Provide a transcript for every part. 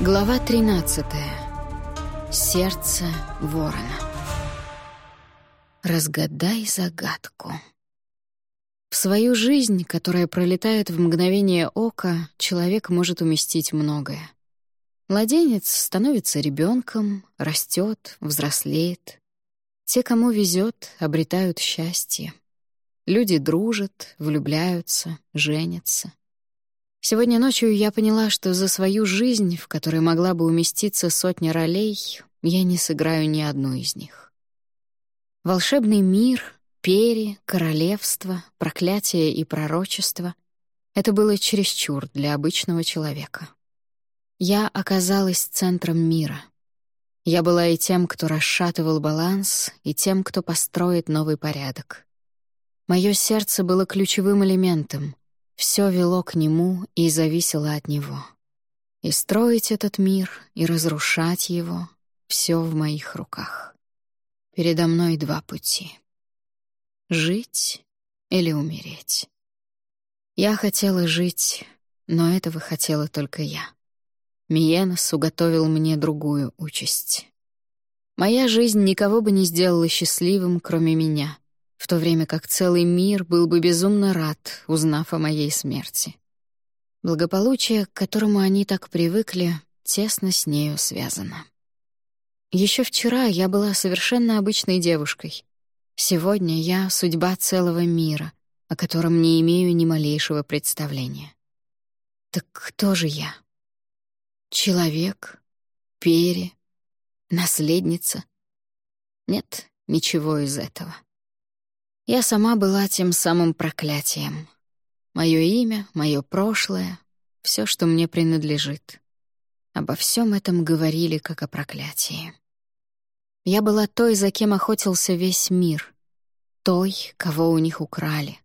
Глава 13. Сердце ворона. Разгадай загадку. В свою жизнь, которая пролетает в мгновение ока, человек может уместить многое. Младенец становится ребенком, растет, взрослеет. Те, кому везет, обретают счастье. Люди дружат, влюбляются, женятся — Сегодня ночью я поняла, что за свою жизнь, в которой могла бы уместиться сотня ролей, я не сыграю ни одну из них. Волшебный мир, пери, королевство, проклятие и пророчество — это было чересчур для обычного человека. Я оказалась центром мира. Я была и тем, кто расшатывал баланс, и тем, кто построит новый порядок. Мое сердце было ключевым элементом — все вело к нему и зависело от него. И строить этот мир, и разрушать его — все в моих руках. Передо мной два пути. Жить или умереть. Я хотела жить, но этого хотела только я. Миенос уготовил мне другую участь. Моя жизнь никого бы не сделала счастливым, кроме меня — в то время как целый мир был бы безумно рад, узнав о моей смерти. Благополучие, к которому они так привыкли, тесно с нею связано. Еще вчера я была совершенно обычной девушкой. Сегодня я — судьба целого мира, о котором не имею ни малейшего представления. Так кто же я? Человек? Пере? Наследница? Нет, ничего из этого. Я сама была тем самым проклятием. Мое имя, мое прошлое, все, что мне принадлежит. Обо всем этом говорили как о проклятии. Я была той, за кем охотился весь мир, той, кого у них украли,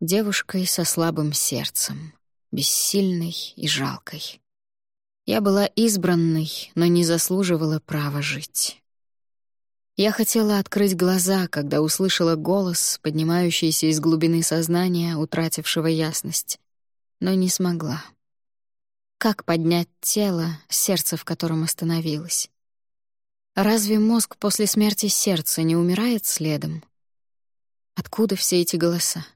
девушкой со слабым сердцем, бессильной и жалкой. Я была избранной, но не заслуживала права жить. Я хотела открыть глаза, когда услышала голос, поднимающийся из глубины сознания, утратившего ясность, но не смогла. Как поднять тело, сердце в котором остановилось? Разве мозг после смерти сердца не умирает следом? Откуда все эти голоса?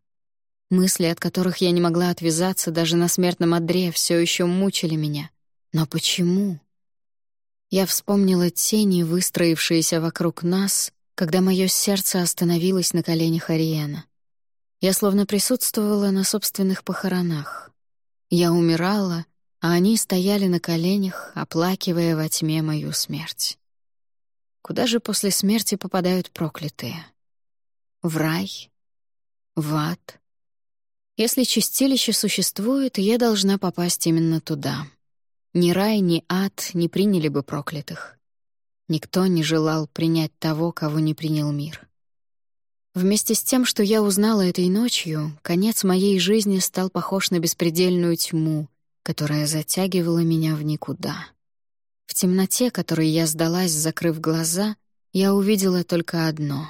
Мысли, от которых я не могла отвязаться даже на смертном одре, все еще мучили меня. Но почему? Я вспомнила тени, выстроившиеся вокруг нас, когда мое сердце остановилось на коленях Ариэна. Я словно присутствовала на собственных похоронах. Я умирала, а они стояли на коленях, оплакивая во тьме мою смерть. Куда же после смерти попадают проклятые? В рай? В ад? Если чистилище существует, я должна попасть именно туда — ни рай, ни ад не приняли бы проклятых. Никто не желал принять того, кого не принял мир. Вместе с тем, что я узнала этой ночью, конец моей жизни стал похож на беспредельную тьму, которая затягивала меня в никуда. В темноте, которой я сдалась, закрыв глаза, я увидела только одно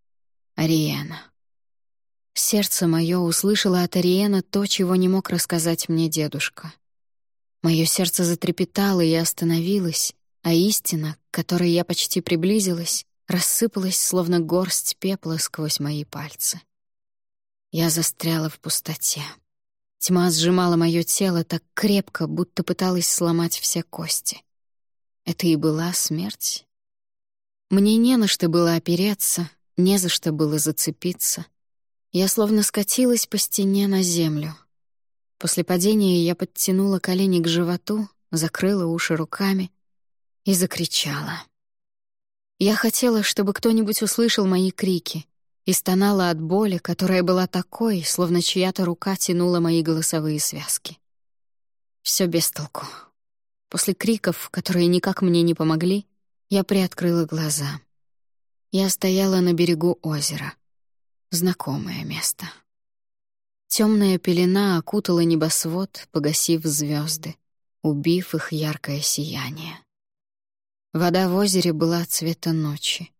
— Ариена. Сердце мое услышало от Ариена то, чего не мог рассказать мне дедушка — Мое сердце затрепетало и остановилось, а истина, к которой я почти приблизилась, рассыпалась, словно горсть пепла сквозь мои пальцы. Я застряла в пустоте. Тьма сжимала мое тело так крепко, будто пыталась сломать все кости. Это и была смерть. Мне не на что было опереться, не за что было зацепиться. Я словно скатилась по стене на землю — После падения я подтянула колени к животу, закрыла уши руками и закричала. Я хотела, чтобы кто-нибудь услышал мои крики, и стонала от боли, которая была такой, словно чья-то рука тянула мои голосовые связки. Все без толку. После криков, которые никак мне не помогли, я приоткрыла глаза. Я стояла на берегу озера. Знакомое место. Темная пелена окутала небосвод, погасив звезды, убив их яркое сияние. Вода в озере была цвета ночи.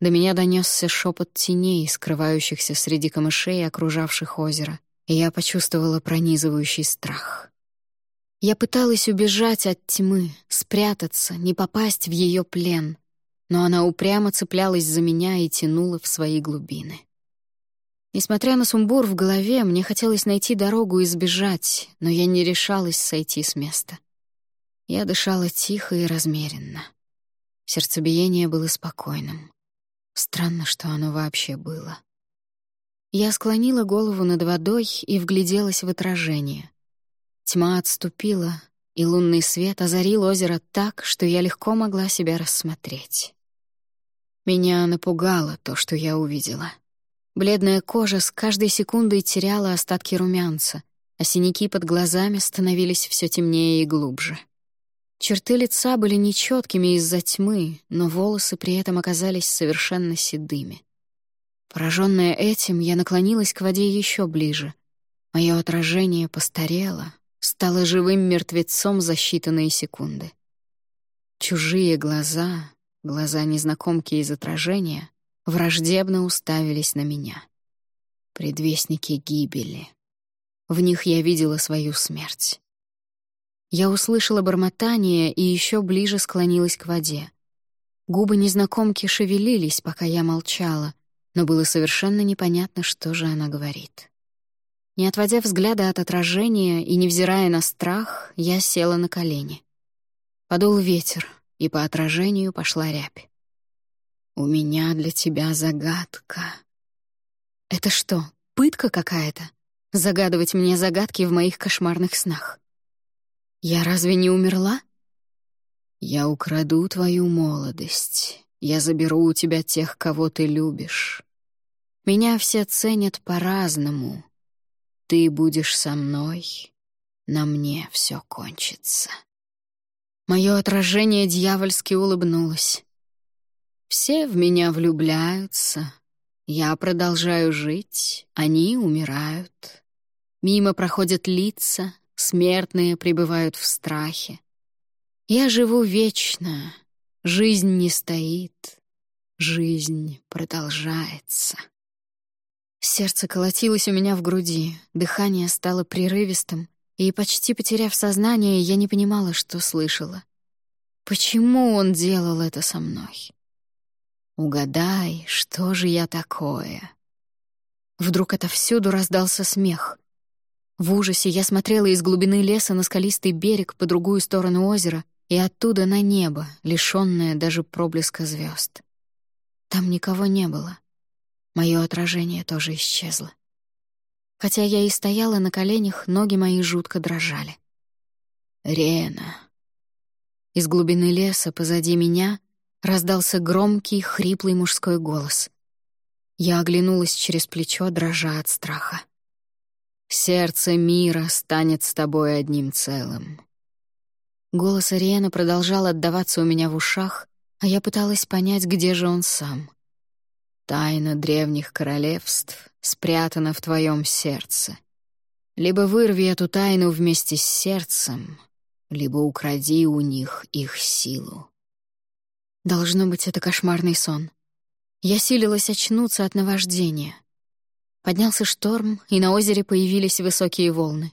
До меня донесся шепот теней, скрывающихся среди камышей, окружавших озеро, и я почувствовала пронизывающий страх. Я пыталась убежать от тьмы, спрятаться, не попасть в ее плен, но она упрямо цеплялась за меня и тянула в свои глубины. Несмотря на сумбур в голове, мне хотелось найти дорогу и сбежать, но я не решалась сойти с места. Я дышала тихо и размеренно. Сердцебиение было спокойным. Странно, что оно вообще было. Я склонила голову над водой и вгляделась в отражение. Тьма отступила, и лунный свет озарил озеро так, что я легко могла себя рассмотреть. Меня напугало то, что я увидела. Бледная кожа с каждой секундой теряла остатки румянца, а синяки под глазами становились все темнее и глубже. Черты лица были нечеткими из-за тьмы, но волосы при этом оказались совершенно седыми. Пораженная этим, я наклонилась к воде еще ближе. Мое отражение постарело, стало живым мертвецом за считанные секунды. Чужие глаза, глаза незнакомки из отражения, враждебно уставились на меня. Предвестники гибели. В них я видела свою смерть. Я услышала бормотание и еще ближе склонилась к воде. Губы незнакомки шевелились, пока я молчала, но было совершенно непонятно, что же она говорит. Не отводя взгляда от отражения и невзирая на страх, я села на колени. Подул ветер, и по отражению пошла рябь. «У меня для тебя загадка». «Это что, пытка какая-то? Загадывать мне загадки в моих кошмарных снах?» «Я разве не умерла?» «Я украду твою молодость. Я заберу у тебя тех, кого ты любишь. Меня все ценят по-разному. Ты будешь со мной, на мне все кончится». Мое отражение дьявольски улыбнулось. Все в меня влюбляются. Я продолжаю жить, они умирают. Мимо проходят лица, смертные пребывают в страхе. Я живу вечно, жизнь не стоит, жизнь продолжается. Сердце колотилось у меня в груди, дыхание стало прерывистым, и, почти потеряв сознание, я не понимала, что слышала. Почему он делал это со мной? Угадай, что же я такое? Вдруг отовсюду раздался смех. В ужасе я смотрела из глубины леса на скалистый берег по другую сторону озера и оттуда на небо, лишённое даже проблеска звезд. Там никого не было. Мое отражение тоже исчезло. Хотя я и стояла на коленях, ноги мои жутко дрожали. «Рена». Из глубины леса позади меня раздался громкий, хриплый мужской голос. Я оглянулась через плечо, дрожа от страха. Сердце мира станет с тобой одним целым. Голос Ариэна продолжал отдаваться у меня в ушах, а я пыталась понять, где же он сам. Тайна древних королевств спрятана в твоем сердце. Либо вырви эту тайну вместе с сердцем, либо укради у них их силу. Должно быть, это кошмарный сон. Я силилась очнуться от наваждения — Поднялся шторм, и на озере появились высокие волны.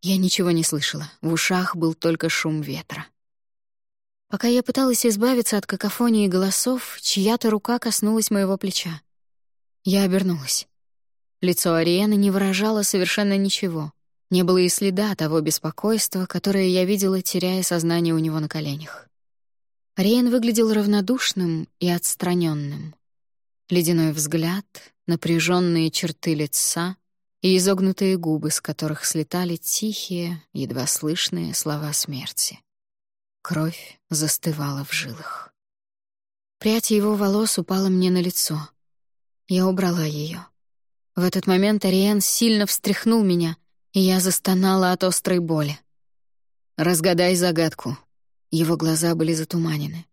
Я ничего не слышала, в ушах был только шум ветра. Пока я пыталась избавиться от какофонии голосов, чья-то рука коснулась моего плеча. Я обернулась. Лицо Ариэны не выражало совершенно ничего. Не было и следа того беспокойства, которое я видела, теряя сознание у него на коленях. Ариен выглядел равнодушным и отстраненным. Ледяной взгляд, напряженные черты лица и изогнутые губы, с которых слетали тихие, едва слышные слова смерти. Кровь застывала в жилах. Прядь его волос упала мне на лицо. Я убрала ее. В этот момент Ариен сильно встряхнул меня, и я застонала от острой боли. «Разгадай загадку». Его глаза были затуманены.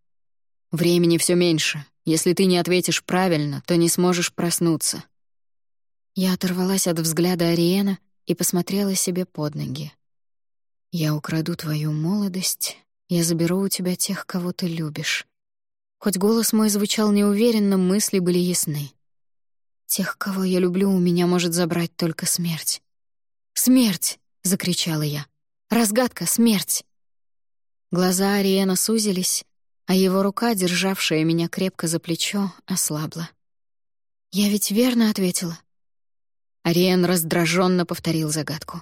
«Времени все меньше. Если ты не ответишь правильно, то не сможешь проснуться». Я оторвалась от взгляда Ариена и посмотрела себе под ноги. «Я украду твою молодость, я заберу у тебя тех, кого ты любишь». Хоть голос мой звучал неуверенно, мысли были ясны. «Тех, кого я люблю, у меня может забрать только смерть». «Смерть!» — закричала я. Разгадка — смерть. Глаза Ариэна сузились, а его рука, державшая меня крепко за плечо, ослабла. «Я ведь верно ответила?» Ариен раздраженно повторил загадку.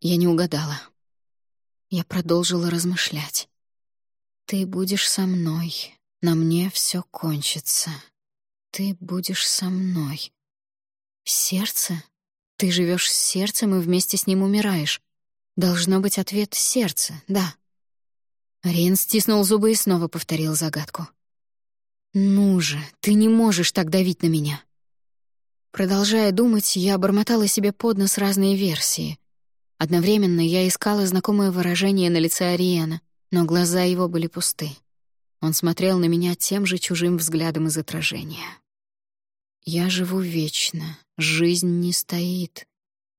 Я не угадала. Я продолжила размышлять. «Ты будешь со мной. На мне все кончится. Ты будешь со мной. Сердце? Ты живешь с сердцем и вместе с ним умираешь. Должно быть ответ сердце, да». Рин стиснул зубы и снова повторил загадку. «Ну же, ты не можешь так давить на меня». Продолжая думать, я бормотала себе под нос разные версии. Одновременно я искала знакомое выражение на лице Ариена, но глаза его были пусты. Он смотрел на меня тем же чужим взглядом из отражения. «Я живу вечно, жизнь не стоит,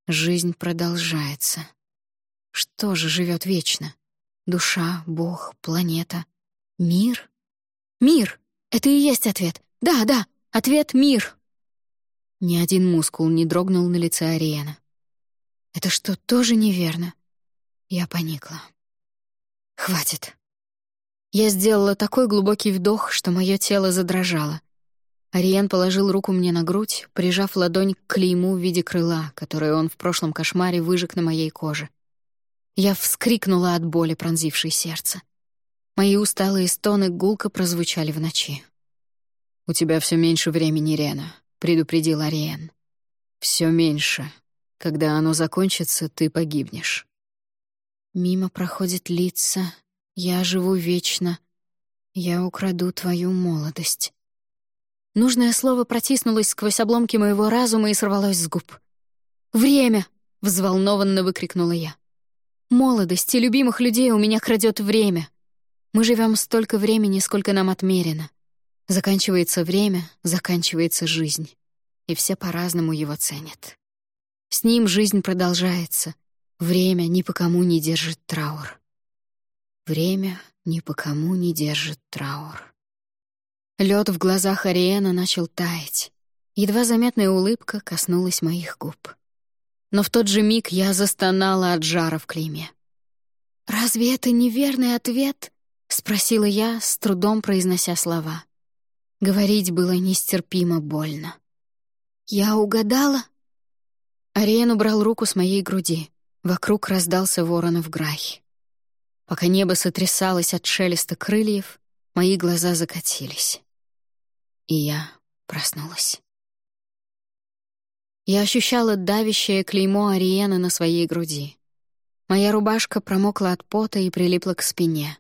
жизнь продолжается. Что же живет вечно? Душа, Бог, планета, мир? Мир! Это и есть ответ. Да, да, ответ — мир!» Ни один мускул не дрогнул на лице Ариэна. «Это что, тоже неверно?» Я поникла. «Хватит». Я сделала такой глубокий вдох, что мое тело задрожало. Ариен положил руку мне на грудь, прижав ладонь к клейму в виде крыла, которое он в прошлом кошмаре выжег на моей коже. Я вскрикнула от боли, пронзившей сердце. Мои усталые стоны гулко прозвучали в ночи. «У тебя все меньше времени, Рена», — предупредил Ариен. Все меньше. Когда оно закончится, ты погибнешь». Мимо проходят лица, я живу вечно, я украду твою молодость. Нужное слово протиснулось сквозь обломки моего разума и сорвалось с губ. «Время!» — взволнованно выкрикнула я. Молодость и любимых людей у меня крадет время. Мы живем столько времени, сколько нам отмерено. Заканчивается время, заканчивается жизнь. И все по-разному его ценят. С ним жизнь продолжается. Время ни по кому не держит траур. Время ни по кому не держит траур. Лед в глазах Ариэна начал таять. Едва заметная улыбка коснулась моих губ но в тот же миг я застонала от жара в клейме. «Разве это неверный ответ?» — спросила я, с трудом произнося слова. Говорить было нестерпимо больно. «Я угадала?» Ариен убрал руку с моей груди. Вокруг раздался воронов грай. Пока небо сотрясалось от шелеста крыльев, мои глаза закатились. И я проснулась. Я ощущала давящее клеймо Ариена на своей груди. Моя рубашка промокла от пота и прилипла к спине.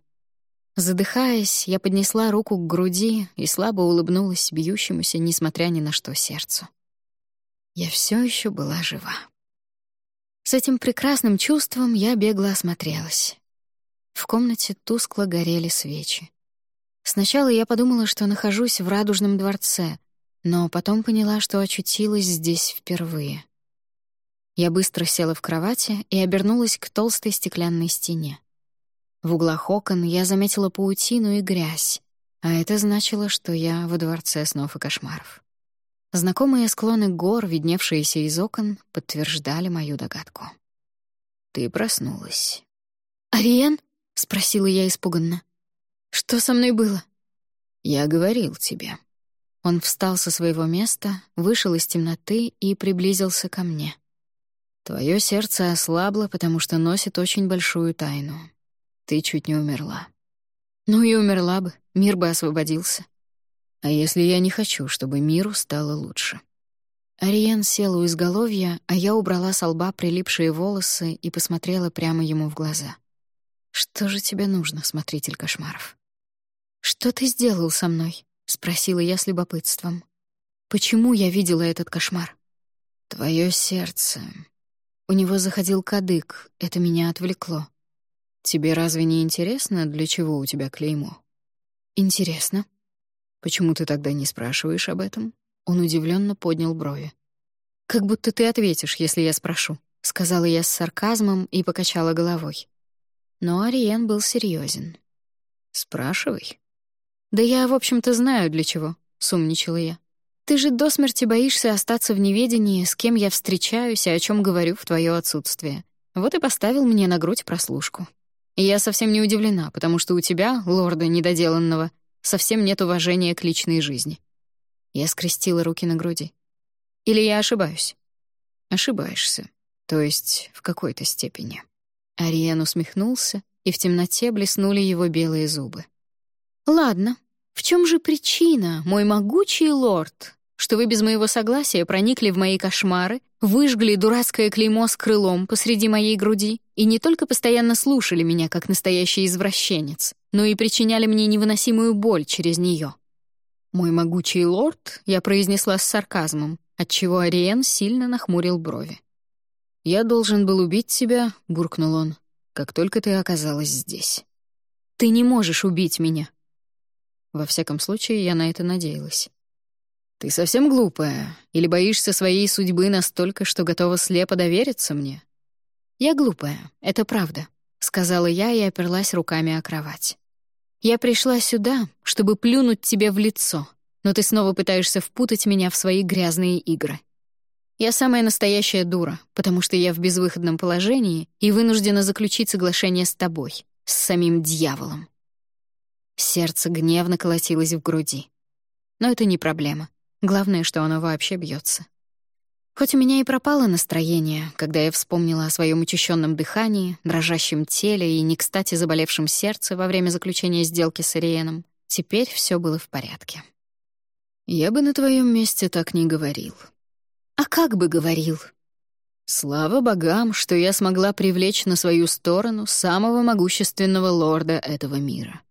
Задыхаясь, я поднесла руку к груди и слабо улыбнулась бьющемуся, несмотря ни на что, сердцу. Я все еще была жива. С этим прекрасным чувством я бегло осмотрелась. В комнате тускло горели свечи. Сначала я подумала, что нахожусь в радужном дворце, но потом поняла, что очутилась здесь впервые. Я быстро села в кровати и обернулась к толстой стеклянной стене. В углах окон я заметила паутину и грязь, а это значило, что я во дворце снов и кошмаров. Знакомые склоны гор, видневшиеся из окон, подтверждали мою догадку. «Ты проснулась». «Ариен?» — спросила я испуганно. «Что со мной было?» «Я говорил тебе», он встал со своего места, вышел из темноты и приблизился ко мне. Твое сердце ослабло, потому что носит очень большую тайну. Ты чуть не умерла. Ну и умерла бы, мир бы освободился. А если я не хочу, чтобы миру стало лучше? Ариен сел у изголовья, а я убрала с лба прилипшие волосы и посмотрела прямо ему в глаза. «Что же тебе нужно, смотритель кошмаров?» «Что ты сделал со мной?» — спросила я с любопытством. «Почему я видела этот кошмар?» «Твое сердце...» У него заходил кадык, это меня отвлекло. «Тебе разве не интересно, для чего у тебя клеймо?» «Интересно». «Почему ты тогда не спрашиваешь об этом?» Он удивленно поднял брови. «Как будто ты ответишь, если я спрошу», — сказала я с сарказмом и покачала головой. Но Ариен был серьезен. «Спрашивай», «Да я, в общем-то, знаю, для чего», — сумничала я. «Ты же до смерти боишься остаться в неведении, с кем я встречаюсь и о чем говорю в твое отсутствие. Вот и поставил мне на грудь прослушку. И я совсем не удивлена, потому что у тебя, лорда недоделанного, совсем нет уважения к личной жизни. Я скрестила руки на груди. Или я ошибаюсь? Ошибаешься. То есть в какой-то степени. Ариен усмехнулся, и в темноте блеснули его белые зубы. «Ладно, в чем же причина, мой могучий лорд, что вы без моего согласия проникли в мои кошмары, выжгли дурацкое клеймо с крылом посреди моей груди и не только постоянно слушали меня как настоящий извращенец, но и причиняли мне невыносимую боль через нее?» «Мой могучий лорд», — я произнесла с сарказмом, отчего Ариен сильно нахмурил брови. «Я должен был убить тебя», — буркнул он, — «как только ты оказалась здесь». «Ты не можешь убить меня». Во всяком случае, я на это надеялась. «Ты совсем глупая? Или боишься своей судьбы настолько, что готова слепо довериться мне?» «Я глупая, это правда», — сказала я и оперлась руками о кровать. «Я пришла сюда, чтобы плюнуть тебе в лицо, но ты снова пытаешься впутать меня в свои грязные игры. Я самая настоящая дура, потому что я в безвыходном положении и вынуждена заключить соглашение с тобой, с самим дьяволом». Сердце гневно колотилось в груди. Но это не проблема. Главное, что оно вообще бьется. Хоть у меня и пропало настроение, когда я вспомнила о своем учащенном дыхании, дрожащем теле и не кстати заболевшем сердце во время заключения сделки с Ириеном, теперь все было в порядке. «Я бы на твоем месте так не говорил». «А как бы говорил?» «Слава богам, что я смогла привлечь на свою сторону самого могущественного лорда этого мира».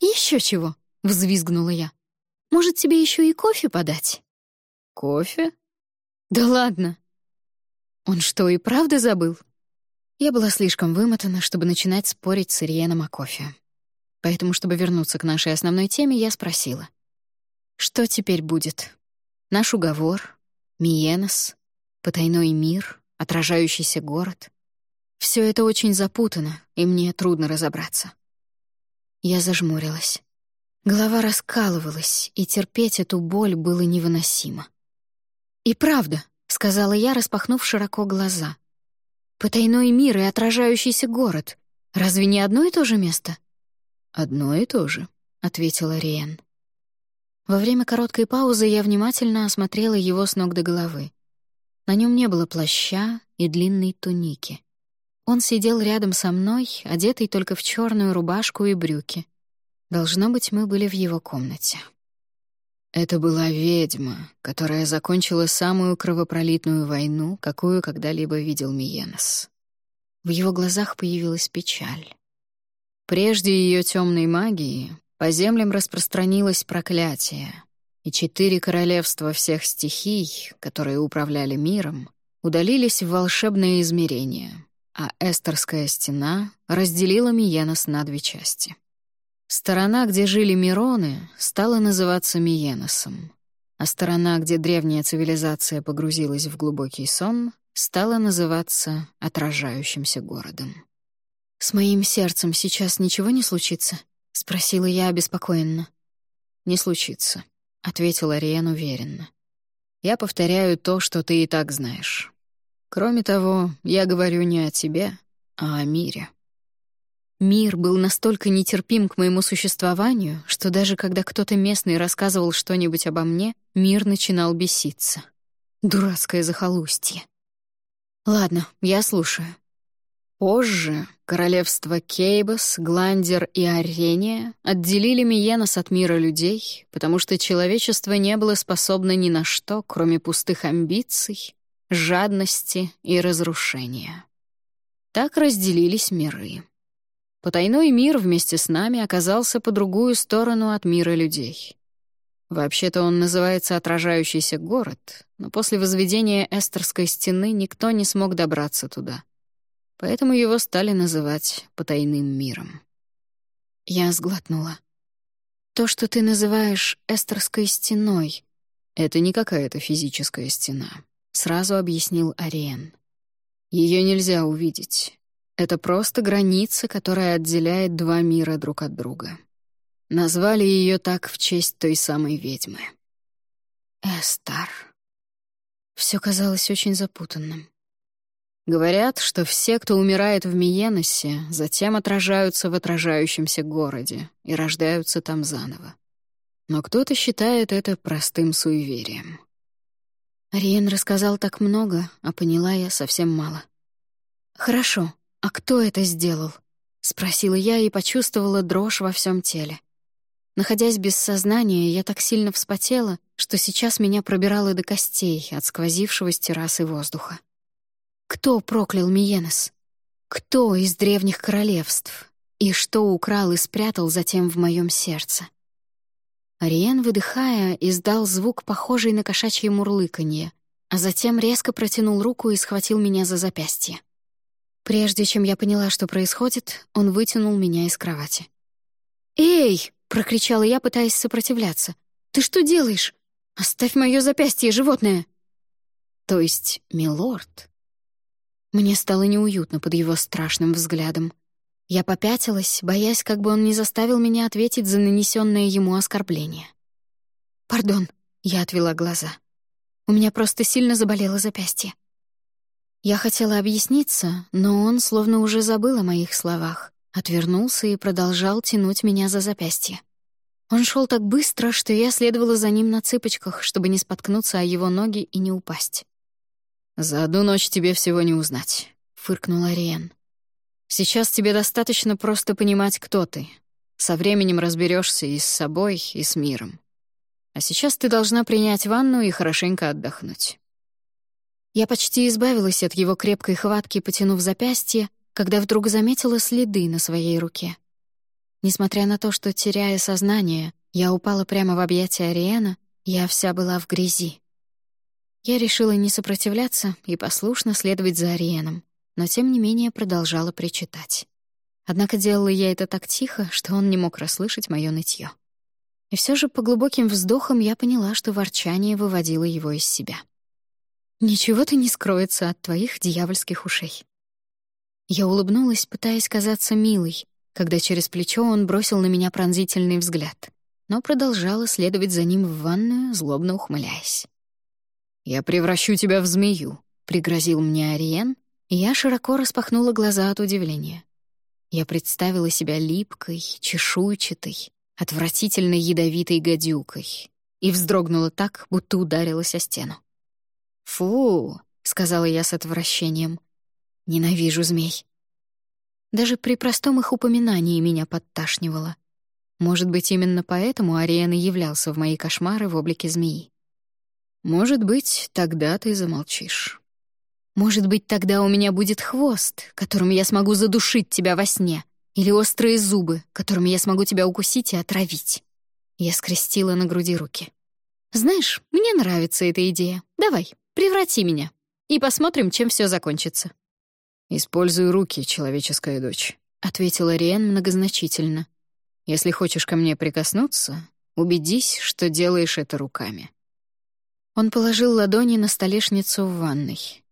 Еще чего?» — взвизгнула я. Может, тебе еще и кофе подать?» «Кофе?» «Да ладно!» «Он что, и правда забыл?» Я была слишком вымотана, чтобы начинать спорить с Ириеном о кофе. Поэтому, чтобы вернуться к нашей основной теме, я спросила. «Что теперь будет? Наш уговор? Миенос? Потайной мир? Отражающийся город?» Все это очень запутано, и мне трудно разобраться. Я зажмурилась. Голова раскалывалась, и терпеть эту боль было невыносимо. «И правда», — сказала я, распахнув широко глаза. «Потайной мир и отражающийся город. Разве не одно и то же место?» «Одно и то же», — ответила Риен. Во время короткой паузы я внимательно осмотрела его с ног до головы. На нем не было плаща и длинной туники. Он сидел рядом со мной, одетый только в черную рубашку и брюки — Должно быть, мы были в его комнате. Это была ведьма, которая закончила самую кровопролитную войну, какую когда-либо видел Миенос. В его глазах появилась печаль. Прежде ее темной магии по землям распространилось проклятие, и четыре королевства всех стихий, которые управляли миром, удалились в волшебное измерение, а Эстерская стена разделила Миенос на две части — Сторона, где жили Мироны, стала называться Миеносом, а сторона, где древняя цивилизация погрузилась в глубокий сон, стала называться отражающимся городом. «С моим сердцем сейчас ничего не случится?» — спросила я обеспокоенно. «Не случится», — ответил Ариен уверенно. «Я повторяю то, что ты и так знаешь. Кроме того, я говорю не о тебе, а о мире». Мир был настолько нетерпим к моему существованию, что даже когда кто-то местный рассказывал что-нибудь обо мне, мир начинал беситься. Дурацкое захолустье. Ладно, я слушаю. Позже королевства Кейбас, Гландер и Арения отделили Миенос от мира людей, потому что человечество не было способно ни на что, кроме пустых амбиций, жадности и разрушения. Так разделились миры. Потайной мир вместе с нами оказался по другую сторону от мира людей. Вообще-то он называется «Отражающийся город», но после возведения Эстерской стены никто не смог добраться туда. Поэтому его стали называть «Потайным миром». Я сглотнула. «То, что ты называешь Эстерской стеной, это не какая-то физическая стена», — сразу объяснил Ариен. Ее нельзя увидеть. Это просто граница, которая отделяет два мира друг от друга. Назвали ее так в честь той самой ведьмы. Эстар. Все казалось очень запутанным. Говорят, что все, кто умирает в Миеносе, затем отражаются в отражающемся городе и рождаются там заново. Но кто-то считает это простым суеверием. Риен рассказал так много, а поняла я совсем мало. «Хорошо, а кто это сделал?» — спросила я и почувствовала дрожь во всем теле. Находясь без сознания, я так сильно вспотела, что сейчас меня пробирало до костей от сквозившего с террасы воздуха. Кто проклял Миенес? Кто из древних королевств? И что украл и спрятал затем в моем сердце? Ариен, выдыхая, издал звук, похожий на кошачье мурлыканье, а затем резко протянул руку и схватил меня за запястье. Прежде чем я поняла, что происходит, он вытянул меня из кровати. «Эй!» — прокричала я, пытаясь сопротивляться. «Ты что делаешь? Оставь мое запястье, животное!» «То есть, милорд?» Мне стало неуютно под его страшным взглядом. Я попятилась, боясь, как бы он не заставил меня ответить за нанесенное ему оскорбление. «Пардон», — я отвела глаза. «У меня просто сильно заболело запястье». Я хотела объясниться, но он словно уже забыл о моих словах, отвернулся и продолжал тянуть меня за запястье. Он шел так быстро, что я следовала за ним на цыпочках, чтобы не споткнуться о его ноги и не упасть. «За одну ночь тебе всего не узнать», — фыркнула Риен. «Сейчас тебе достаточно просто понимать, кто ты. Со временем разберешься и с собой, и с миром. А сейчас ты должна принять ванну и хорошенько отдохнуть». Я почти избавилась от его крепкой хватки, потянув запястье, когда вдруг заметила следы на своей руке. Несмотря на то, что, теряя сознание, я упала прямо в объятия Ариэна, я вся была в грязи. Я решила не сопротивляться и послушно следовать за Ариеном, но тем не менее продолжала причитать. Однако делала я это так тихо, что он не мог расслышать моё нытьё. И все же по глубоким вздохам я поняла, что ворчание выводило его из себя. «Ничего-то не скроется от твоих дьявольских ушей». Я улыбнулась, пытаясь казаться милой, когда через плечо он бросил на меня пронзительный взгляд, но продолжала следовать за ним в ванную, злобно ухмыляясь. «Я превращу тебя в змею», — пригрозил мне Ариен, я широко распахнула глаза от удивления. Я представила себя липкой, чешуйчатой, отвратительной ядовитой гадюкой и вздрогнула так, будто ударилась о стену. «Фу», — сказала я с отвращением, — «ненавижу змей». Даже при простом их упоминании меня подташнивало. Может быть, именно поэтому Ариен и являлся в мои кошмары в облике змеи. Может быть, тогда ты замолчишь. Может быть, тогда у меня будет хвост, которым я смогу задушить тебя во сне, или острые зубы, которыми я смогу тебя укусить и отравить. Я скрестила на груди руки. Знаешь, мне нравится эта идея. Давай, преврати меня, и посмотрим, чем все закончится. «Используй руки, человеческая дочь», — ответила Риэн многозначительно. «Если хочешь ко мне прикоснуться, убедись, что делаешь это руками». Он положил ладони на столешницу в ванной.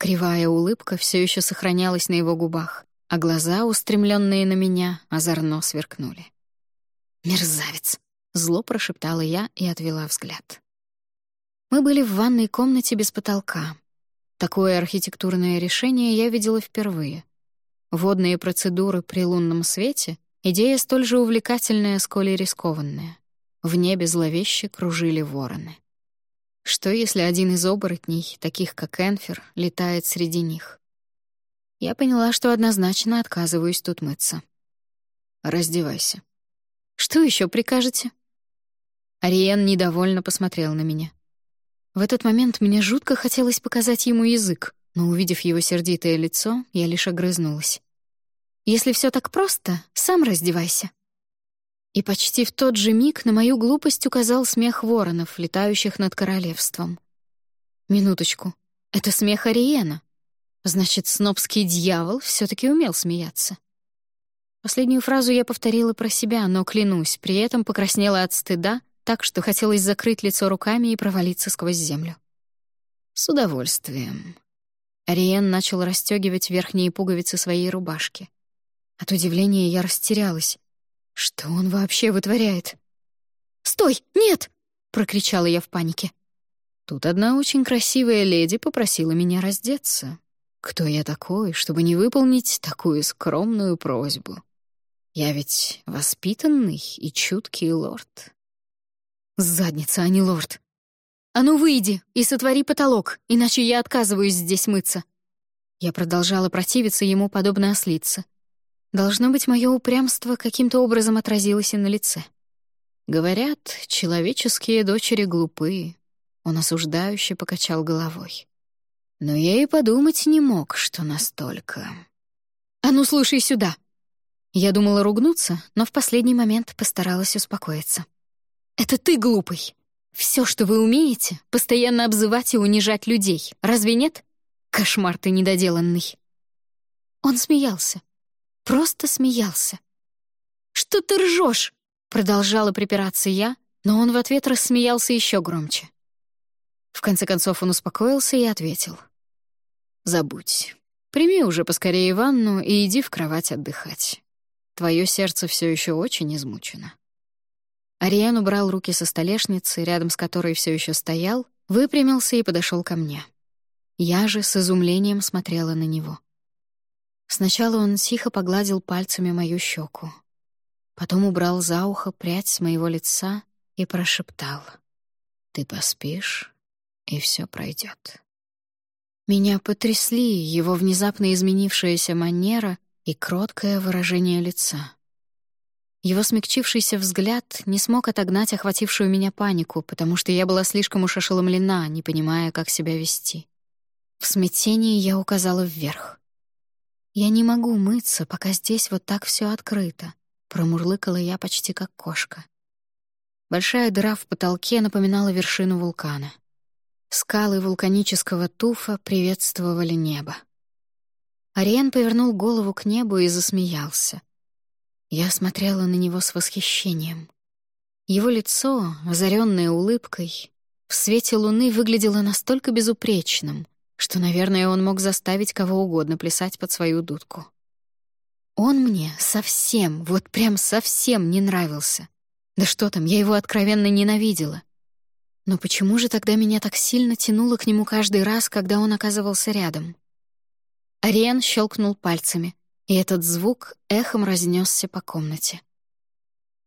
Кривая улыбка все еще сохранялась на его губах, а глаза, устремленные на меня, озорно сверкнули. «Мерзавец!» — зло прошептала я и отвела взгляд. Мы были в ванной комнате без потолка. Такое архитектурное решение я видела впервые. Водные процедуры при лунном свете — идея столь же увлекательная, сколь и рискованная. В небе зловеще кружили вороны. Что, если один из оборотней, таких как Энфер, летает среди них? Я поняла, что однозначно отказываюсь тут мыться. «Раздевайся». «Что еще прикажете?» Ариен недовольно посмотрел на меня. В этот момент мне жутко хотелось показать ему язык, но, увидев его сердитое лицо, я лишь огрызнулась. «Если все так просто, сам раздевайся». И почти в тот же миг на мою глупость указал смех воронов, летающих над королевством. Минуточку, это смех Ариена. Значит, снобский дьявол все таки умел смеяться. Последнюю фразу я повторила про себя, но, клянусь, при этом покраснела от стыда, так что хотелось закрыть лицо руками и провалиться сквозь землю. С удовольствием. Ариен начал расстегивать верхние пуговицы своей рубашки. От удивления я растерялась. Что он вообще вытворяет? «Стой! Нет!» — прокричала я в панике. Тут одна очень красивая леди попросила меня раздеться. Кто я такой, чтобы не выполнить такую скромную просьбу? Я ведь воспитанный и чуткий лорд. Задница, а не лорд. А ну выйди и сотвори потолок, иначе я отказываюсь здесь мыться. Я продолжала противиться ему, подобно ослице. Должно быть, мое упрямство каким-то образом отразилось и на лице. Говорят, человеческие дочери глупые. Он осуждающе покачал головой. Но я и подумать не мог, что настолько. «А ну, слушай сюда!» Я думала ругнуться, но в последний момент постаралась успокоиться. «Это ты глупый. Все, что вы умеете, постоянно обзывать и унижать людей. Разве нет? Кошмар ты недоделанный». Он смеялся. Просто смеялся. «Что ты ржешь? Продолжала припираться я, но он в ответ рассмеялся еще громче. В конце концов он успокоился и ответил — Забудь. Прими уже поскорее ванну и иди в кровать отдыхать. Твое сердце все еще очень измучено. Ариен убрал руки со столешницы, рядом с которой все еще стоял, выпрямился и подошел ко мне. Я же с изумлением смотрела на него. Сначала он тихо погладил пальцами мою щеку. Потом убрал за ухо прядь с моего лица и прошептал. «Ты поспишь, и все пройдет. Меня потрясли его внезапно изменившаяся манера и кроткое выражение лица. Его смягчившийся взгляд не смог отогнать охватившую меня панику, потому что я была слишком уж ошеломлена, не понимая, как себя вести. В смятении я указала вверх. «Я не могу мыться, пока здесь вот так все открыто», — промурлыкала я почти как кошка. Большая дыра в потолке напоминала вершину вулкана. Скалы вулканического туфа приветствовали небо. Ариен повернул голову к небу и засмеялся. Я смотрела на него с восхищением. Его лицо, озаренное улыбкой, в свете луны выглядело настолько безупречным, что, наверное, он мог заставить кого угодно плясать под свою дудку. Он мне совсем, вот прям совсем не нравился. Да что там, я его откровенно ненавидела. Но почему же тогда меня так сильно тянуло к нему каждый раз, когда он оказывался рядом? Ариен щелкнул пальцами, и этот звук эхом разнесся по комнате.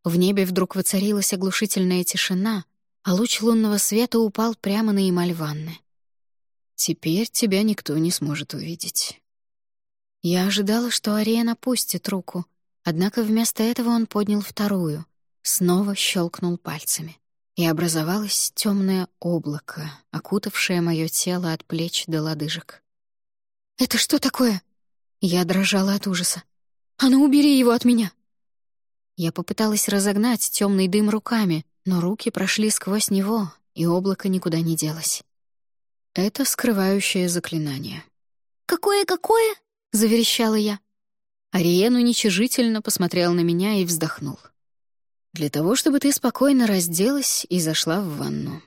В небе вдруг воцарилась оглушительная тишина, а луч лунного света упал прямо на эмаль ванны. «Теперь тебя никто не сможет увидеть». Я ожидала, что Ариен опустит руку, однако вместо этого он поднял вторую, снова щелкнул пальцами и образовалось темное облако, окутавшее мое тело от плеч до лодыжек. «Это что такое?» Я дрожала от ужаса. «А ну, убери его от меня!» Я попыталась разогнать темный дым руками, но руки прошли сквозь него, и облако никуда не делось. Это скрывающее заклинание. «Какое-какое?» — заверещала я. Ариен уничижительно посмотрел на меня и вздохнул. Для того, чтобы ты спокойно разделась и зашла в ванну.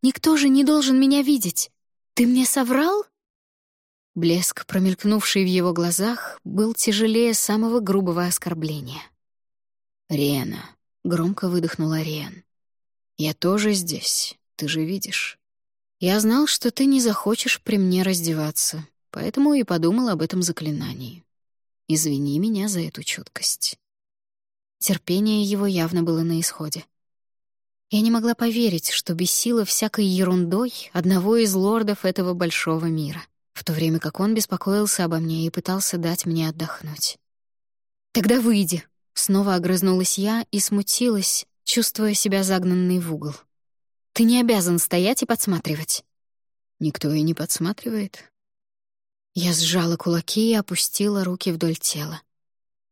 Никто же не должен меня видеть. Ты мне соврал? Блеск, промелькнувший в его глазах, был тяжелее самого грубого оскорбления. «Рена», — громко выдохнула Риен. «Я тоже здесь, ты же видишь. Я знал, что ты не захочешь при мне раздеваться, поэтому и подумал об этом заклинании. Извини меня за эту чуткость». Терпение его явно было на исходе. Я не могла поверить, что бесила всякой ерундой одного из лордов этого большого мира, в то время как он беспокоился обо мне и пытался дать мне отдохнуть. «Тогда выйди», — снова огрызнулась я и смутилась, чувствуя себя загнанной в угол. «Ты не обязан стоять и подсматривать». «Никто и не подсматривает». Я сжала кулаки и опустила руки вдоль тела.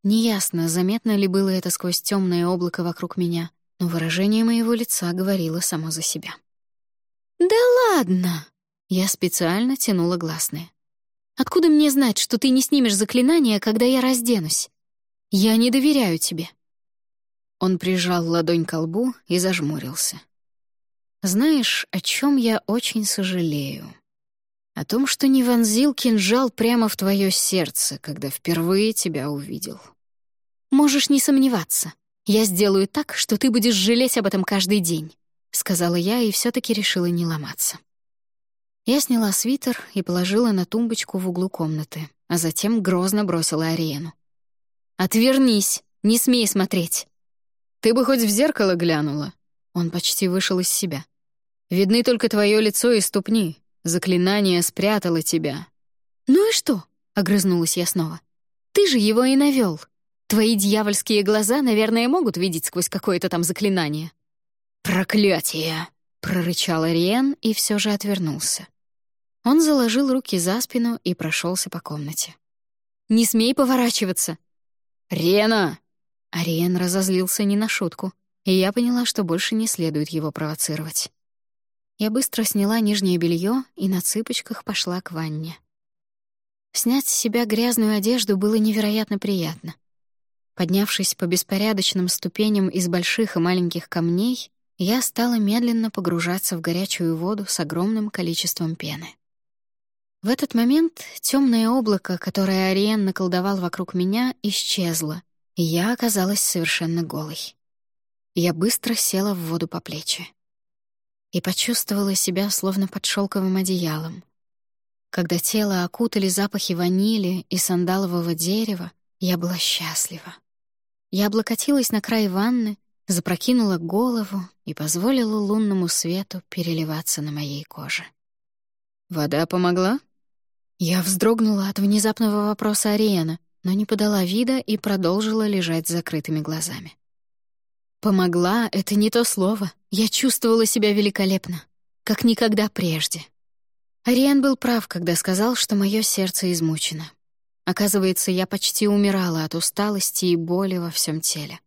Неясно, заметно ли было это сквозь темное облако вокруг меня, но выражение моего лица говорило само за себя. «Да ладно!» Я специально тянула гласные. «Откуда мне знать, что ты не снимешь заклинание, когда я разденусь? Я не доверяю тебе». Он прижал ладонь к лбу и зажмурился. «Знаешь, о чем я очень сожалею?» О том, что не вонзил кинжал прямо в твое сердце, когда впервые тебя увидел. Можешь не сомневаться. Я сделаю так, что ты будешь жалеть об этом каждый день, сказала я и все таки решила не ломаться. Я сняла свитер и положила на тумбочку в углу комнаты, а затем грозно бросила Ариену. «Отвернись! Не смей смотреть!» «Ты бы хоть в зеркало глянула!» Он почти вышел из себя. «Видны только твое лицо и ступни. Заклинание спрятало тебя». «Ну и что?» — огрызнулась я снова. «Ты же его и навел. Твои дьявольские глаза, наверное, могут видеть сквозь какое-то там заклинание». «Проклятие!» — прорычал Ариен и все же отвернулся. Он заложил руки за спину и прошелся по комнате. «Не смей поворачиваться!» «Рена!» Ариен разозлился не на шутку, и я поняла, что больше не следует его провоцировать. Я быстро сняла нижнее белье и на цыпочках пошла к ванне. Снять с себя грязную одежду было невероятно приятно. Поднявшись по беспорядочным ступеням из больших и маленьких камней, я стала медленно погружаться в горячую воду с огромным количеством пены. В этот момент темное облако, которое Ариен наколдовал вокруг меня, исчезло, и я оказалась совершенно голой. Я быстро села в воду по плечи и почувствовала себя словно под шелковым одеялом. Когда тело окутали запахи ванили и сандалового дерева, я была счастлива. Я облокотилась на край ванны, запрокинула голову и позволила лунному свету переливаться на моей коже. «Вода помогла?» Я вздрогнула от внезапного вопроса Ариэна, но не подала вида и продолжила лежать с закрытыми глазами. «Помогла — это не то слово. Я чувствовала себя великолепно, как никогда прежде». Ариен был прав, когда сказал, что мое сердце измучено. Оказывается, я почти умирала от усталости и боли во всем теле.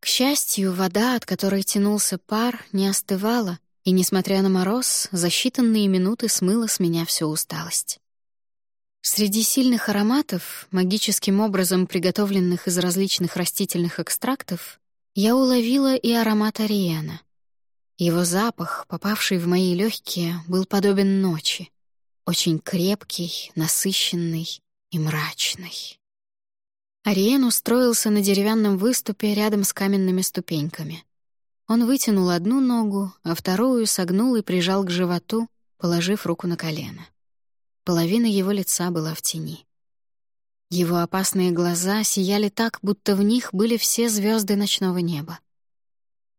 К счастью, вода, от которой тянулся пар, не остывала, и, несмотря на мороз, за считанные минуты смыла с меня всю усталость. Среди сильных ароматов, магическим образом приготовленных из различных растительных экстрактов, я уловила и аромат Ариена. Его запах, попавший в мои легкие, был подобен ночи, очень крепкий, насыщенный и мрачный. Ариен устроился на деревянном выступе рядом с каменными ступеньками. Он вытянул одну ногу, а вторую согнул и прижал к животу, положив руку на колено. Половина его лица была в тени. Его опасные глаза сияли так, будто в них были все звезды ночного неба.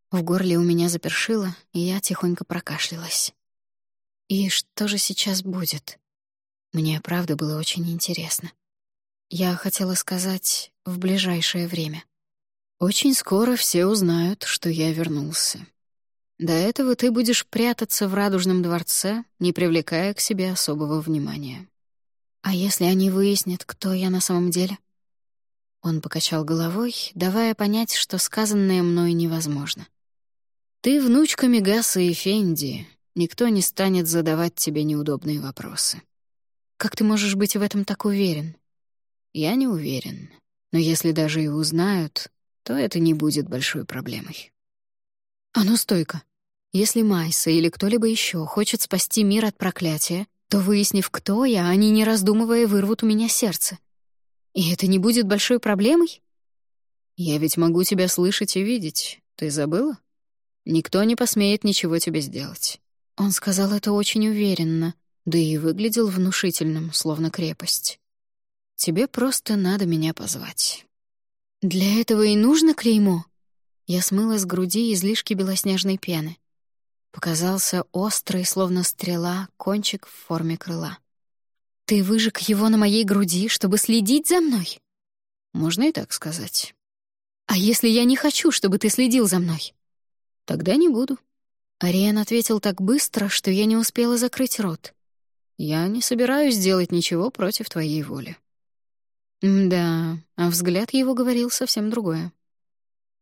В горле у меня запершило, и я тихонько прокашлялась. И что же сейчас будет? Мне правда было очень интересно. Я хотела сказать «в ближайшее время». Очень скоро все узнают, что я вернулся. До этого ты будешь прятаться в радужном дворце, не привлекая к себе особого внимания. А если они выяснят, кто я на самом деле? Он покачал головой, давая понять, что сказанное мной невозможно. Ты внучка Мегаса и Фенди, никто не станет задавать тебе неудобные вопросы. Как ты можешь быть в этом так уверен? Я не уверен. Но если даже и узнают, то это не будет большой проблемой. А ну, стойка. Если Майса или кто-либо еще хочет спасти мир от проклятия, то, выяснив, кто я, они, не раздумывая, вырвут у меня сердце. И это не будет большой проблемой? Я ведь могу тебя слышать и видеть. Ты забыла? Никто не посмеет ничего тебе сделать. Он сказал это очень уверенно, да и выглядел внушительным, словно крепость. Тебе просто надо меня позвать. Для этого и нужно клеймо. Я смыла с груди излишки белоснежной пены. Показался острый, словно стрела, кончик в форме крыла. «Ты выжег его на моей груди, чтобы следить за мной?» «Можно и так сказать». «А если я не хочу, чтобы ты следил за мной?» «Тогда не буду». Ариан ответил так быстро, что я не успела закрыть рот. «Я не собираюсь делать ничего против твоей воли». Да, а взгляд его говорил совсем другое.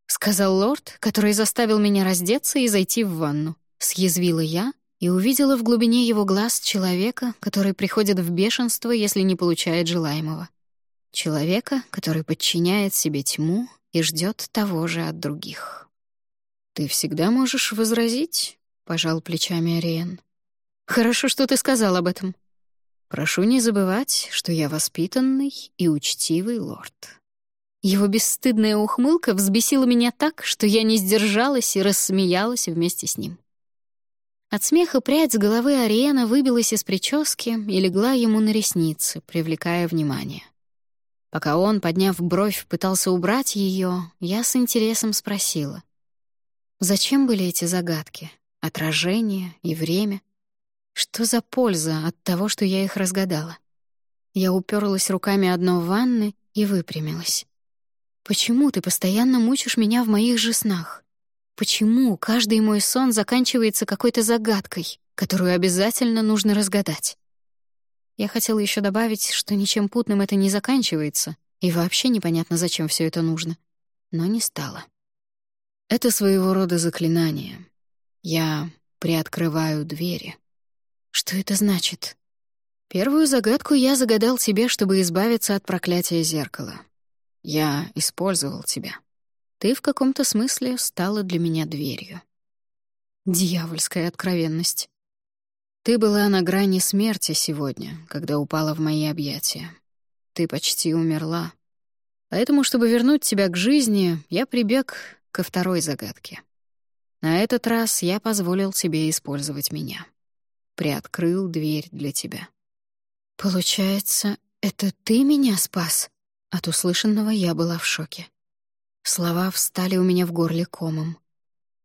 Сказал лорд, который заставил меня раздеться и зайти в ванну. Съязвила я и увидела в глубине его глаз человека, который приходит в бешенство, если не получает желаемого. Человека, который подчиняет себе тьму и ждет того же от других. «Ты всегда можешь возразить?» — пожал плечами Ариен. «Хорошо, что ты сказал об этом. Прошу не забывать, что я воспитанный и учтивый лорд». Его бесстыдная ухмылка взбесила меня так, что я не сдержалась и рассмеялась вместе с ним. От смеха прядь с головы Ариена выбилась из прически и легла ему на ресницы, привлекая внимание. Пока он, подняв бровь, пытался убрать ее, я с интересом спросила. Зачем были эти загадки? Отражение и время? Что за польза от того, что я их разгадала? Я уперлась руками одно в ванны и выпрямилась. «Почему ты постоянно мучишь меня в моих же снах? Почему каждый мой сон заканчивается какой-то загадкой, которую обязательно нужно разгадать?» Я хотела еще добавить, что ничем путным это не заканчивается, и вообще непонятно, зачем все это нужно. Но не стало. Это своего рода заклинание. Я приоткрываю двери. Что это значит? Первую загадку я загадал тебе, чтобы избавиться от проклятия зеркала. Я использовал тебя. Ты в каком-то смысле стала для меня дверью. Дьявольская откровенность. Ты была на грани смерти сегодня, когда упала в мои объятия. Ты почти умерла. Поэтому, чтобы вернуть тебя к жизни, я прибег ко второй загадке. На этот раз я позволил тебе использовать меня. Приоткрыл дверь для тебя. Получается, это ты меня спас? От услышанного я была в шоке. Слова встали у меня в горле комом.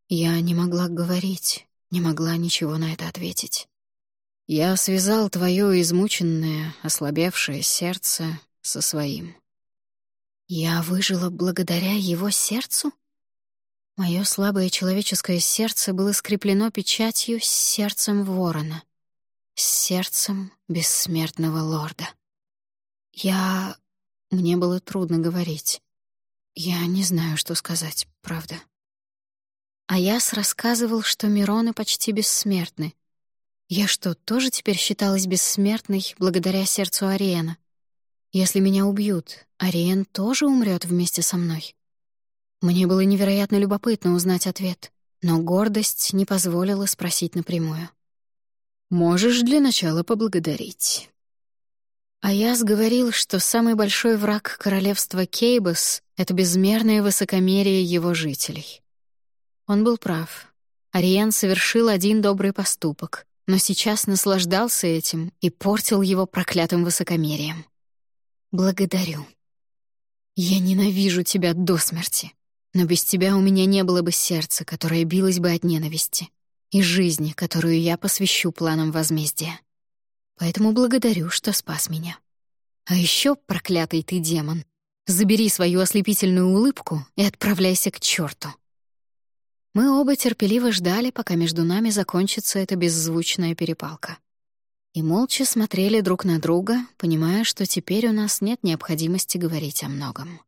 Я не могла говорить, не могла ничего на это ответить. Я связал твое измученное, ослабевшее сердце со своим. Я выжила благодаря его сердцу? Мое слабое человеческое сердце было скреплено печатью с сердцем ворона, с сердцем бессмертного лорда. Я... Мне было трудно говорить. Я не знаю, что сказать, правда. А Яс рассказывал, что Мироны почти бессмертны, я что, тоже теперь считалась бессмертной благодаря сердцу Ариена? Если меня убьют, Ариен тоже умрет вместе со мной? Мне было невероятно любопытно узнать ответ, но гордость не позволила спросить напрямую. «Можешь для начала поблагодарить». А я сговорил, что самый большой враг королевства Кейбос — это безмерное высокомерие его жителей. Он был прав. Ариен совершил один добрый поступок, но сейчас наслаждался этим и портил его проклятым высокомерием. Благодарю. Я ненавижу тебя до смерти, но без тебя у меня не было бы сердца, которое билось бы от ненависти, и жизни, которую я посвящу планам возмездия. Поэтому благодарю, что спас меня. А еще, проклятый ты демон, забери свою ослепительную улыбку и отправляйся к черту. Мы оба терпеливо ждали, пока между нами закончится эта беззвучная перепалка. И молча смотрели друг на друга, понимая, что теперь у нас нет необходимости говорить о многом.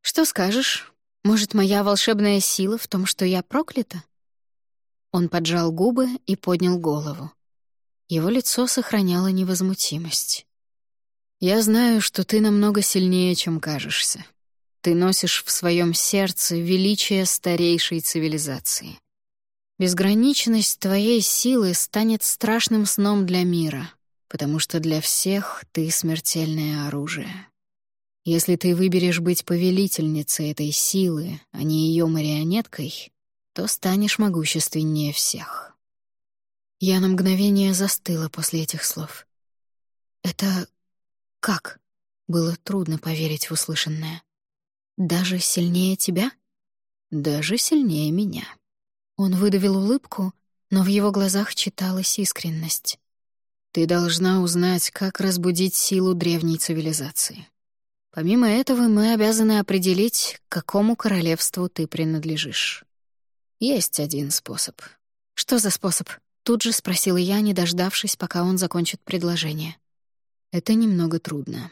«Что скажешь? Может, моя волшебная сила в том, что я проклята?» Он поджал губы и поднял голову. Его лицо сохраняло невозмутимость. «Я знаю, что ты намного сильнее, чем кажешься. Ты носишь в своем сердце величие старейшей цивилизации. Безграничность твоей силы станет страшным сном для мира, потому что для всех ты смертельное оружие. Если ты выберешь быть повелительницей этой силы, а не ее марионеткой, то станешь могущественнее всех. Я на мгновение застыла после этих слов. Это как? Было трудно поверить в услышанное. Даже сильнее тебя? Даже сильнее меня. Он выдавил улыбку, но в его глазах читалась искренность. Ты должна узнать, как разбудить силу древней цивилизации. Помимо этого, мы обязаны определить, к какому королевству ты принадлежишь. Есть один способ. Что за способ? Тут же спросила я, не дождавшись, пока он закончит предложение. Это немного трудно.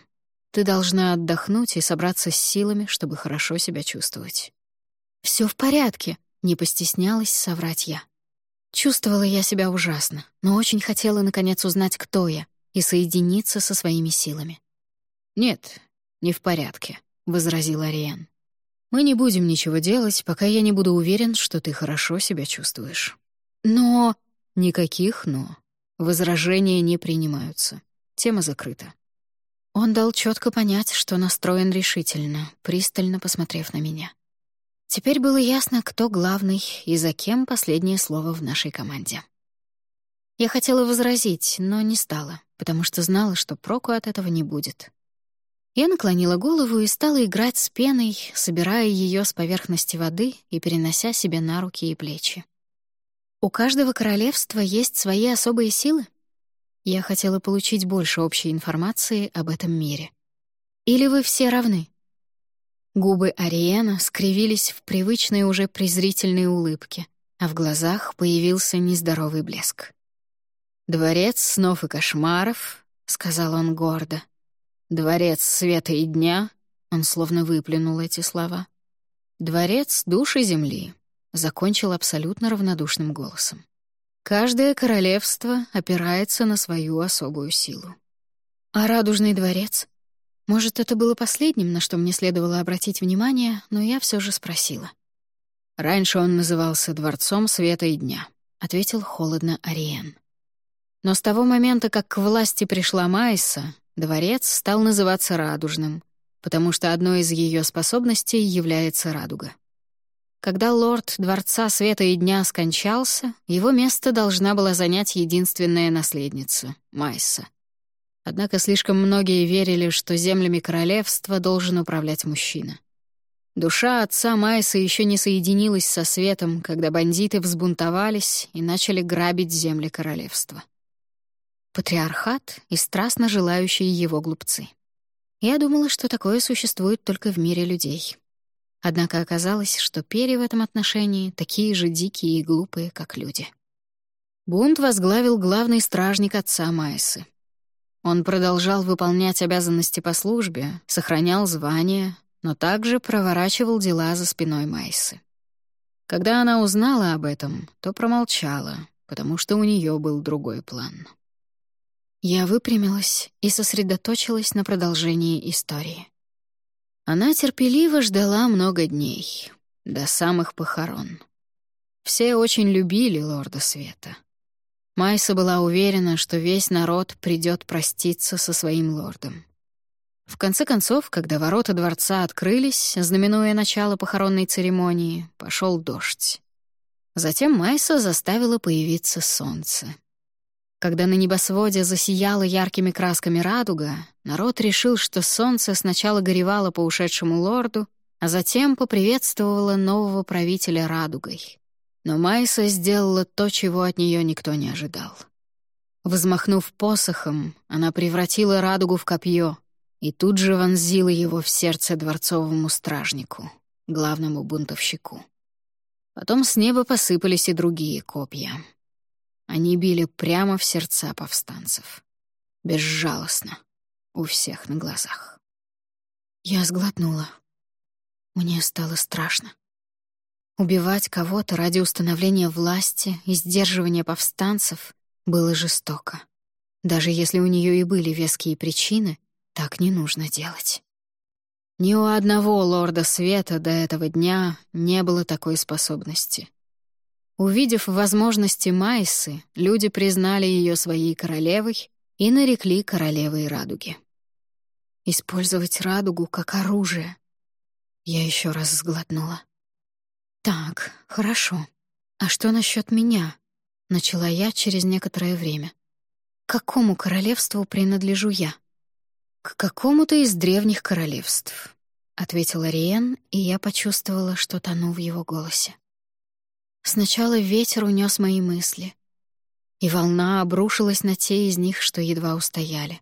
Ты должна отдохнуть и собраться с силами, чтобы хорошо себя чувствовать. Все в порядке», — не постеснялась соврать я. Чувствовала я себя ужасно, но очень хотела наконец узнать, кто я, и соединиться со своими силами. «Нет, не в порядке», — возразил Ариен. «Мы не будем ничего делать, пока я не буду уверен, что ты хорошо себя чувствуешь». «Но...» «Никаких «но». Возражения не принимаются. Тема закрыта. Он дал четко понять, что настроен решительно, пристально посмотрев на меня. Теперь было ясно, кто главный и за кем последнее слово в нашей команде. Я хотела возразить, но не стала, потому что знала, что проку от этого не будет. Я наклонила голову и стала играть с пеной, собирая ее с поверхности воды и перенося себе на руки и плечи. У каждого королевства есть свои особые силы. Я хотела получить больше общей информации об этом мире. Или вы все равны? Губы Ариена скривились в привычной уже презрительной улыбке, а в глазах появился нездоровый блеск. «Дворец снов и кошмаров», — сказал он гордо. «Дворец света и дня», — он словно выплюнул эти слова. «Дворец души земли», — закончил абсолютно равнодушным голосом. «Каждое королевство опирается на свою особую силу». «А радужный дворец?» Может, это было последним, на что мне следовало обратить внимание, но я все же спросила. «Раньше он назывался Дворцом Света и Дня», — ответил холодно Ариен. Но с того момента, как к власти пришла Майса, дворец стал называться Радужным, потому что одной из ее способностей является радуга. Когда лорд Дворца Света и Дня скончался, его место должна была занять единственная наследница — Майса. Однако слишком многие верили, что землями королевства должен управлять мужчина. Душа отца Майса еще не соединилась со светом, когда бандиты взбунтовались и начали грабить земли королевства патриархат и страстно желающие его глупцы. Я думала, что такое существует только в мире людей. Однако оказалось, что перья в этом отношении такие же дикие и глупые, как люди. Бунт возглавил главный стражник отца Майсы. Он продолжал выполнять обязанности по службе, сохранял звание, но также проворачивал дела за спиной Майсы. Когда она узнала об этом, то промолчала, потому что у нее был другой план. Я выпрямилась и сосредоточилась на продолжении истории. Она терпеливо ждала много дней, до самых похорон. Все очень любили Лорда Света. Майса была уверена, что весь народ придет проститься со своим лордом. В конце концов, когда ворота дворца открылись, знаменуя начало похоронной церемонии, пошел дождь. Затем Майса заставила появиться солнце. Когда на небосводе засияла яркими красками радуга, народ решил, что солнце сначала горевало по ушедшему лорду, а затем поприветствовало нового правителя радугой. Но Майса сделала то, чего от нее никто не ожидал. Взмахнув посохом, она превратила радугу в копье и тут же вонзила его в сердце дворцовому стражнику, главному бунтовщику. Потом с неба посыпались и другие копья — они били прямо в сердца повстанцев. Безжалостно. У всех на глазах. Я сглотнула. Мне стало страшно. Убивать кого-то ради установления власти и сдерживания повстанцев было жестоко. Даже если у нее и были веские причины, так не нужно делать. Ни у одного лорда света до этого дня не было такой способности. Увидев возможности Майсы, люди признали ее своей королевой и нарекли королевой радуги. Использовать радугу как оружие. Я еще раз сглотнула. «Так, хорошо. А что насчет меня?» — начала я через некоторое время. «К какому королевству принадлежу я?» «К какому-то из древних королевств», — ответил Риен, и я почувствовала, что тону в его голосе. Сначала ветер унес мои мысли, и волна обрушилась на те из них, что едва устояли.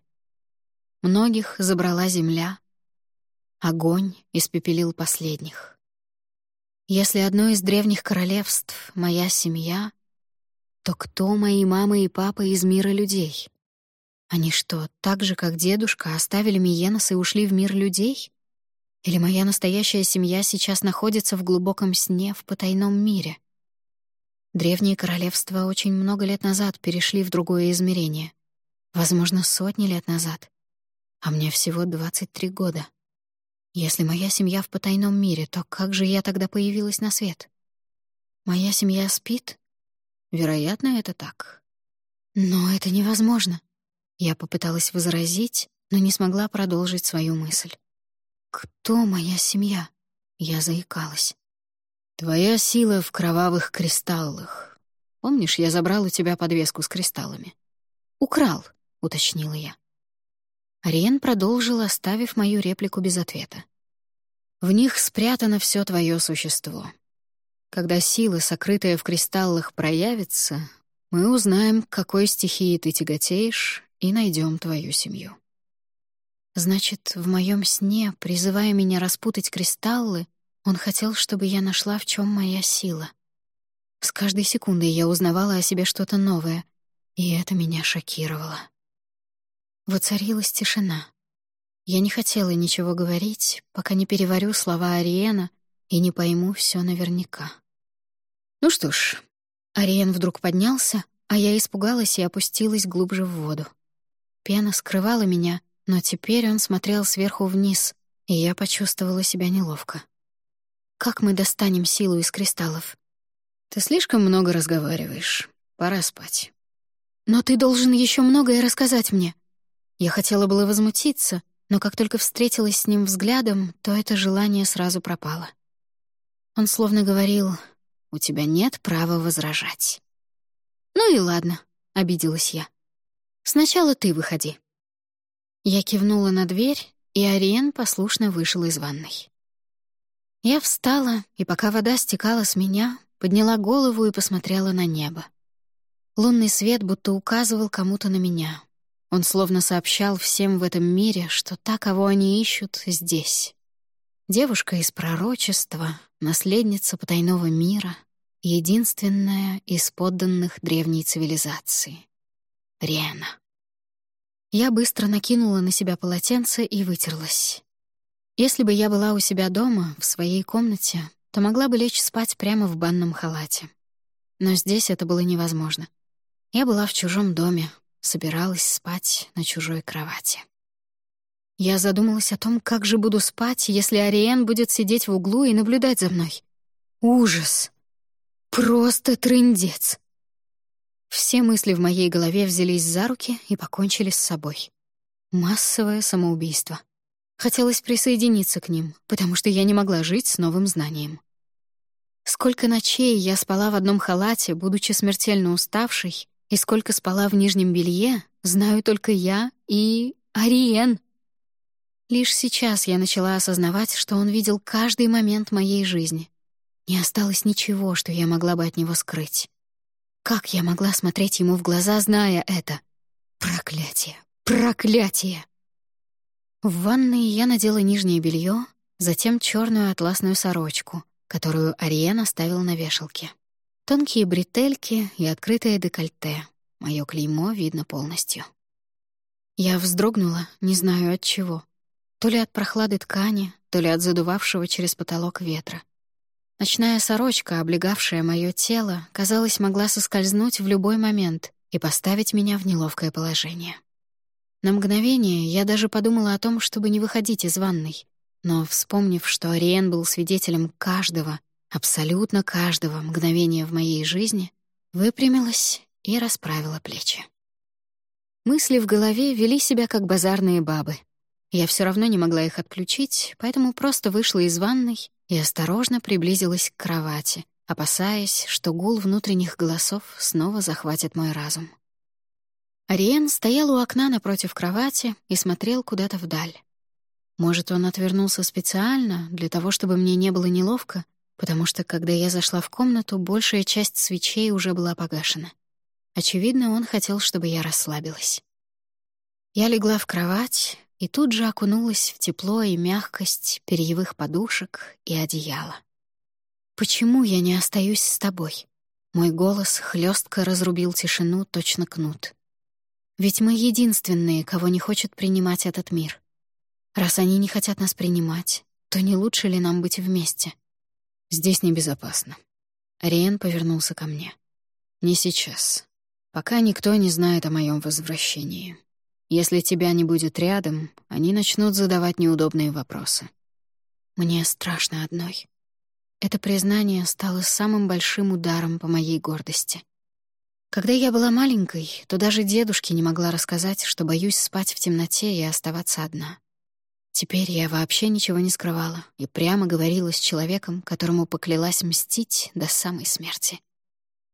Многих забрала земля, огонь испепелил последних. Если одно из древних королевств — моя семья, то кто мои мама и папа из мира людей? Они что, так же, как дедушка, оставили Миенос и ушли в мир людей? Или моя настоящая семья сейчас находится в глубоком сне в потайном мире — Древние королевства очень много лет назад перешли в другое измерение. Возможно, сотни лет назад. А мне всего 23 года. Если моя семья в потайном мире, то как же я тогда появилась на свет? Моя семья спит? Вероятно, это так. Но это невозможно. Я попыталась возразить, но не смогла продолжить свою мысль. «Кто моя семья?» Я заикалась. Твоя сила в кровавых кристаллах. Помнишь, я забрал у тебя подвеску с кристаллами?» «Украл», — уточнила я. Ариен продолжил, оставив мою реплику без ответа. «В них спрятано все твое существо. Когда сила, сокрытая в кристаллах, проявится, мы узнаем, к какой стихии ты тяготеешь, и найдем твою семью». Значит, в моем сне, призывая меня распутать кристаллы, он хотел, чтобы я нашла, в чем моя сила. С каждой секундой я узнавала о себе что-то новое, и это меня шокировало. Воцарилась тишина. Я не хотела ничего говорить, пока не переварю слова Ариена и не пойму все наверняка. Ну что ж, Ариен вдруг поднялся, а я испугалась и опустилась глубже в воду. Пена скрывала меня, но теперь он смотрел сверху вниз, и я почувствовала себя неловко. «Как мы достанем силу из кристаллов?» «Ты слишком много разговариваешь. Пора спать». «Но ты должен еще многое рассказать мне». Я хотела было возмутиться, но как только встретилась с ним взглядом, то это желание сразу пропало. Он словно говорил, «У тебя нет права возражать». «Ну и ладно», — обиделась я. «Сначала ты выходи». Я кивнула на дверь, и Ариен послушно вышел из ванной. Я встала, и пока вода стекала с меня, подняла голову и посмотрела на небо. Лунный свет будто указывал кому-то на меня. Он словно сообщал всем в этом мире, что та, кого они ищут, здесь. Девушка из пророчества, наследница потайного мира, единственная из подданных древней цивилизации. Рена. Я быстро накинула на себя полотенце и вытерлась. Если бы я была у себя дома, в своей комнате, то могла бы лечь спать прямо в банном халате. Но здесь это было невозможно. Я была в чужом доме, собиралась спать на чужой кровати. Я задумалась о том, как же буду спать, если Ариен будет сидеть в углу и наблюдать за мной. Ужас! Просто трындец! Все мысли в моей голове взялись за руки и покончили с собой. Массовое самоубийство. Хотелось присоединиться к ним, потому что я не могла жить с новым знанием. Сколько ночей я спала в одном халате, будучи смертельно уставшей, и сколько спала в нижнем белье, знаю только я и... Ариен. Лишь сейчас я начала осознавать, что он видел каждый момент моей жизни. Не осталось ничего, что я могла бы от него скрыть. Как я могла смотреть ему в глаза, зная это? Проклятие! Проклятие! В ванной я надела нижнее белье, затем черную атласную сорочку, которую Ариен оставил на вешалке. Тонкие бретельки и открытое декольте. Моё клеймо видно полностью. Я вздрогнула, не знаю от чего. То ли от прохлады ткани, то ли от задувавшего через потолок ветра. Ночная сорочка, облегавшая мое тело, казалось, могла соскользнуть в любой момент и поставить меня в неловкое положение. На мгновение я даже подумала о том, чтобы не выходить из ванной, но, вспомнив, что Ариен был свидетелем каждого, абсолютно каждого мгновения в моей жизни, выпрямилась и расправила плечи. Мысли в голове вели себя как базарные бабы. Я все равно не могла их отключить, поэтому просто вышла из ванной и осторожно приблизилась к кровати, опасаясь, что гул внутренних голосов снова захватит мой разум. Ариен стоял у окна напротив кровати и смотрел куда-то вдаль. Может, он отвернулся специально, для того, чтобы мне не было неловко, потому что, когда я зашла в комнату, большая часть свечей уже была погашена. Очевидно, он хотел, чтобы я расслабилась. Я легла в кровать, и тут же окунулась в тепло и мягкость перьевых подушек и одеяла. «Почему я не остаюсь с тобой?» Мой голос хлестко разрубил тишину, точно кнут. «Ведь мы единственные, кого не хочет принимать этот мир. Раз они не хотят нас принимать, то не лучше ли нам быть вместе?» «Здесь небезопасно». Ариен повернулся ко мне. «Не сейчас. Пока никто не знает о моем возвращении. Если тебя не будет рядом, они начнут задавать неудобные вопросы. Мне страшно одной. Это признание стало самым большим ударом по моей гордости. Когда я была маленькой, то даже дедушке не могла рассказать, что боюсь спать в темноте и оставаться одна. Теперь я вообще ничего не скрывала и прямо говорила с человеком, которому поклялась мстить до самой смерти.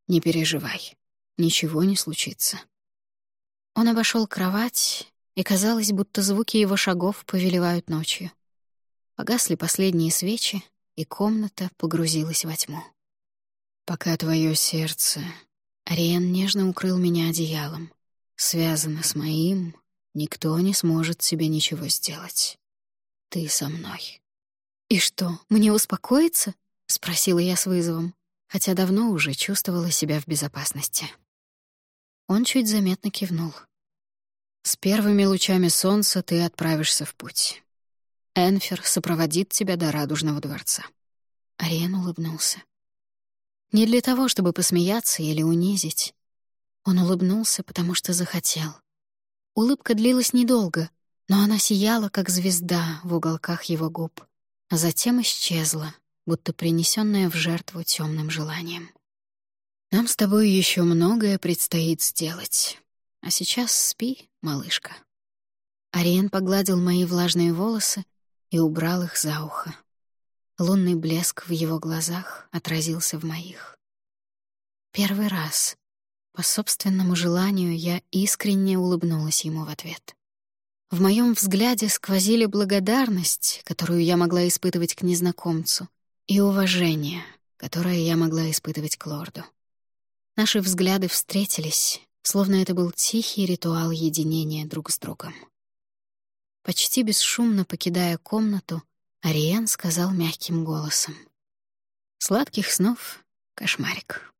Не переживай, ничего не случится». Он обошел кровать, и казалось, будто звуки его шагов повелевают ночью. Погасли последние свечи, и комната погрузилась во тьму. «Пока твое сердце...» Ариен нежно укрыл меня одеялом. «Связано с моим, никто не сможет тебе ничего сделать. Ты со мной». «И что, мне успокоиться?» — спросила я с вызовом, хотя давно уже чувствовала себя в безопасности. Он чуть заметно кивнул. «С первыми лучами солнца ты отправишься в путь. Энфер сопроводит тебя до Радужного дворца». Ариен улыбнулся. Не для того, чтобы посмеяться или унизить. Он улыбнулся, потому что захотел. Улыбка длилась недолго, но она сияла, как звезда в уголках его губ, а затем исчезла, будто принесенная в жертву темным желанием. «Нам с тобой еще многое предстоит сделать. А сейчас спи, малышка». Ариен погладил мои влажные волосы и убрал их за ухо. Лунный блеск в его глазах отразился в моих. Первый раз, по собственному желанию, я искренне улыбнулась ему в ответ. В моем взгляде сквозили благодарность, которую я могла испытывать к незнакомцу, и уважение, которое я могла испытывать к лорду. Наши взгляды встретились, словно это был тихий ритуал единения друг с другом. Почти бесшумно покидая комнату, Ариен сказал мягким голосом. «Сладких снов, кошмарик».